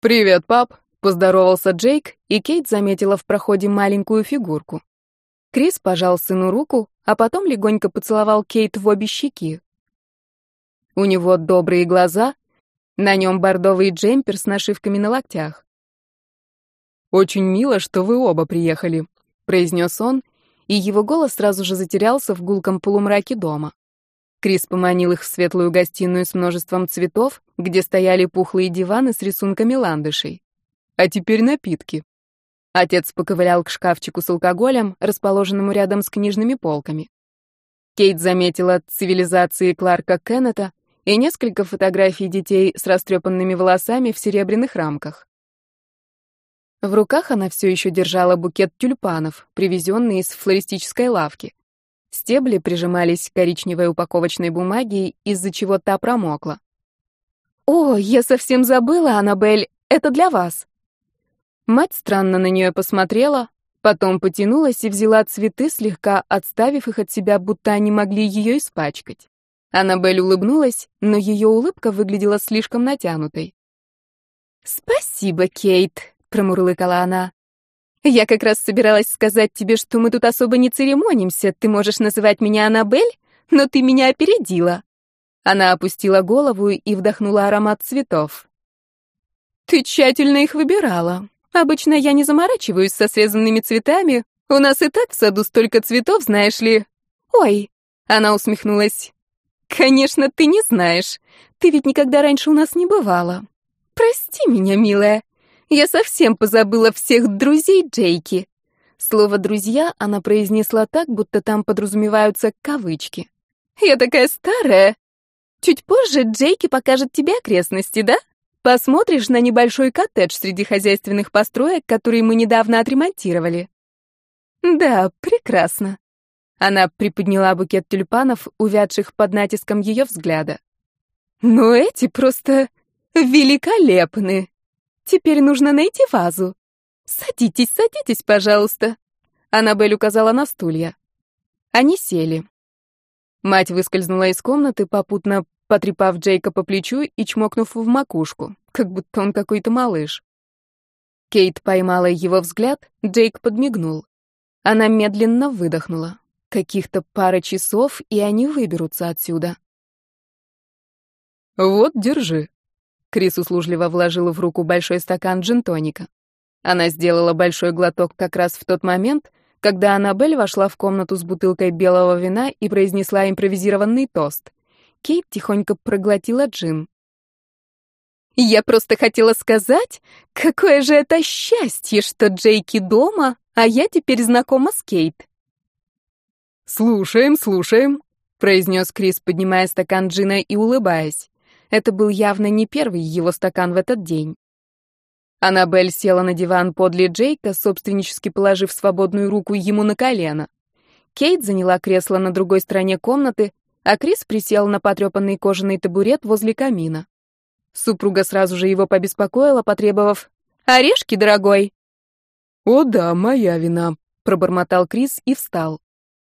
«Привет, пап!» — поздоровался Джейк, и Кейт заметила в проходе маленькую фигурку. Крис пожал сыну руку, а потом легонько поцеловал Кейт в обе щеки. У него добрые глаза, на нем бордовый джемпер с нашивками на локтях. «Очень мило, что вы оба приехали», — произнес он, и его голос сразу же затерялся в гулком полумраке дома. Крис поманил их в светлую гостиную с множеством цветов, где стояли пухлые диваны с рисунками ландышей. А теперь напитки. Отец поковылял к шкафчику с алкоголем, расположенному рядом с книжными полками. Кейт заметила цивилизации Кларка Кеннета и несколько фотографий детей с растрепанными волосами в серебряных рамках. В руках она все еще держала букет тюльпанов, привезенный из флористической лавки. Стебли прижимались к коричневой упаковочной бумаге, из-за чего та промокла. «О, я совсем забыла, Аннабель, это для вас!» Мать странно на нее посмотрела, потом потянулась и взяла цветы, слегка отставив их от себя, будто они могли ее испачкать. Аннабель улыбнулась, но ее улыбка выглядела слишком натянутой. «Спасибо, Кейт», — промурлыкала она. Я как раз собиралась сказать тебе, что мы тут особо не церемонимся. Ты можешь называть меня Аннабель, но ты меня опередила. Она опустила голову и вдохнула аромат цветов. Ты тщательно их выбирала. Обычно я не заморачиваюсь со связанными цветами. У нас и так в саду столько цветов, знаешь ли. Ой, она усмехнулась. Конечно, ты не знаешь. Ты ведь никогда раньше у нас не бывала. Прости меня, милая. Я совсем позабыла всех друзей Джейки. Слово «друзья» она произнесла так, будто там подразумеваются кавычки. Я такая старая. Чуть позже Джейки покажет тебе окрестности, да? Посмотришь на небольшой коттедж среди хозяйственных построек, которые мы недавно отремонтировали. Да, прекрасно. Она приподняла букет тюльпанов, увядших под натиском ее взгляда. Но эти просто великолепны. Теперь нужно найти вазу. Садитесь, садитесь, пожалуйста. Аннабель указала на стулья. Они сели. Мать выскользнула из комнаты, попутно потрепав Джейка по плечу и чмокнув в макушку, как будто он какой-то малыш. Кейт поймала его взгляд, Джейк подмигнул. Она медленно выдохнула. Каких-то пара часов, и они выберутся отсюда. «Вот, держи», Крис услужливо вложила в руку большой стакан джин-тоника. Она сделала большой глоток как раз в тот момент, когда Аннабель вошла в комнату с бутылкой белого вина и произнесла импровизированный тост. Кейт тихонько проглотила джин. «Я просто хотела сказать, какое же это счастье, что Джейки дома, а я теперь знакома с Кейт». «Слушаем, слушаем», — произнес Крис, поднимая стакан джина и улыбаясь. Это был явно не первый его стакан в этот день. Аннабель села на диван подле Джейка, собственнически положив свободную руку ему на колено. Кейт заняла кресло на другой стороне комнаты, а Крис присел на потрепанный кожаный табурет возле камина. Супруга сразу же его побеспокоила, потребовав «Орешки, дорогой!» «О да, моя вина», — пробормотал Крис и встал.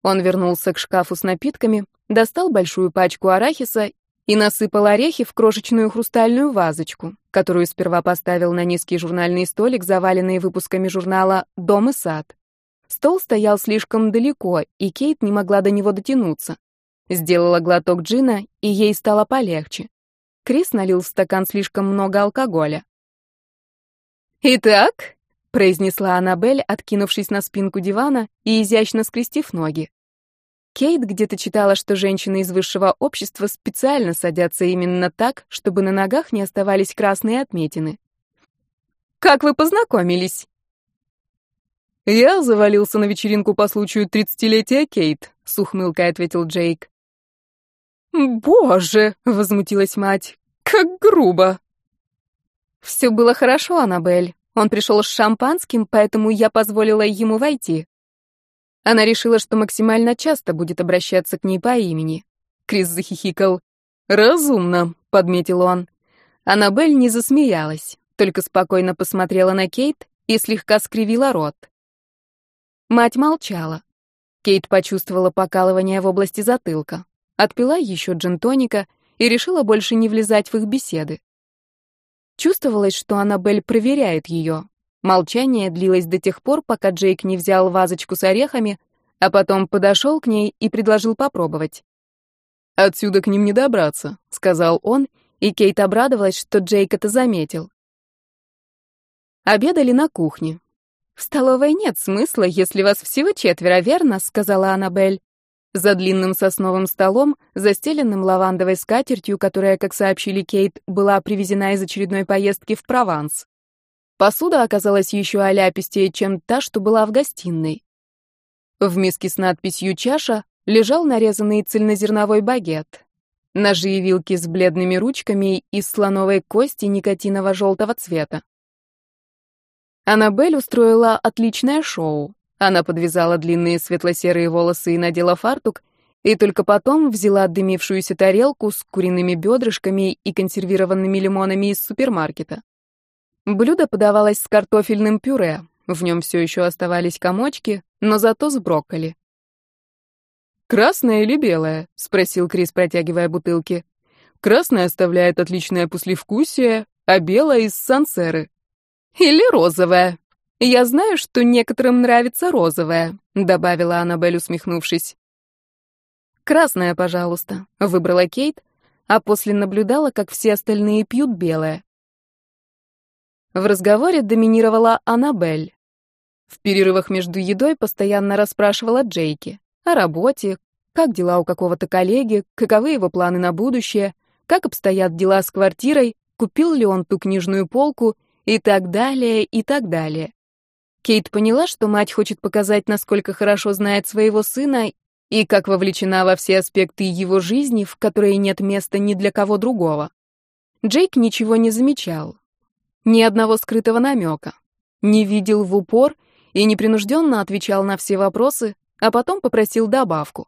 Он вернулся к шкафу с напитками, достал большую пачку арахиса и насыпал орехи в крошечную хрустальную вазочку, которую сперва поставил на низкий журнальный столик, заваленный выпусками журнала «Дом и сад». Стол стоял слишком далеко, и Кейт не могла до него дотянуться. Сделала глоток джина, и ей стало полегче. Крис налил в стакан слишком много алкоголя. «Итак», — произнесла Аннабель, откинувшись на спинку дивана и изящно скрестив ноги. Кейт где-то читала, что женщины из высшего общества специально садятся именно так, чтобы на ногах не оставались красные отметины. «Как вы познакомились?» «Я завалился на вечеринку по случаю тридцатилетия Кейт», — с ухмылкой ответил Джейк. «Боже!» — возмутилась мать. «Как грубо!» «Все было хорошо, Аннабель. Он пришел с шампанским, поэтому я позволила ему войти. Она решила, что максимально часто будет обращаться к ней по имени. Крис захихикал. «Разумно», — подметил он. Аннабель не засмеялась, только спокойно посмотрела на Кейт и слегка скривила рот. Мать молчала. Кейт почувствовала покалывание в области затылка, отпила еще джин-тоника и решила больше не влезать в их беседы. Чувствовалось, что Аннабель проверяет ее. Молчание длилось до тех пор, пока Джейк не взял вазочку с орехами, а потом подошел к ней и предложил попробовать. «Отсюда к ним не добраться», — сказал он, и Кейт обрадовалась, что Джейк это заметил. Обедали на кухне. «В столовой нет смысла, если вас всего четверо, верно?» — сказала Аннабель. За длинным сосновым столом, застеленным лавандовой скатертью, которая, как сообщили Кейт, была привезена из очередной поездки в Прованс. Посуда оказалась еще оляпистее, чем та, что была в гостиной. В миске с надписью «Чаша» лежал нарезанный цельнозерновой багет. Ножи и вилки с бледными ручками из слоновой кости никотиново-желтого цвета. Аннабель устроила отличное шоу. Она подвязала длинные светло-серые волосы и надела фартук, и только потом взяла дымившуюся тарелку с куриными бедрышками и консервированными лимонами из супермаркета. Блюдо подавалось с картофельным пюре, в нем все еще оставались комочки, но зато с брокколи. «Красное или белое?» — спросил Крис, протягивая бутылки. «Красное оставляет отличное послевкусие, а белое — из сансеры». «Или розовое», «Я знаю, что некоторым нравится розовая», — добавила Аннабель, усмехнувшись. «Красная, пожалуйста», — выбрала Кейт, а после наблюдала, как все остальные пьют белое. В разговоре доминировала Аннабель. В перерывах между едой постоянно расспрашивала Джейки о работе, как дела у какого-то коллеги, каковы его планы на будущее, как обстоят дела с квартирой, купил ли он ту книжную полку и так далее, и так далее. Кейт поняла, что мать хочет показать, насколько хорошо знает своего сына и как вовлечена во все аспекты его жизни, в которой нет места ни для кого другого. Джейк ничего не замечал. Ни одного скрытого намека. Не видел в упор и непринужденно отвечал на все вопросы, а потом попросил добавку.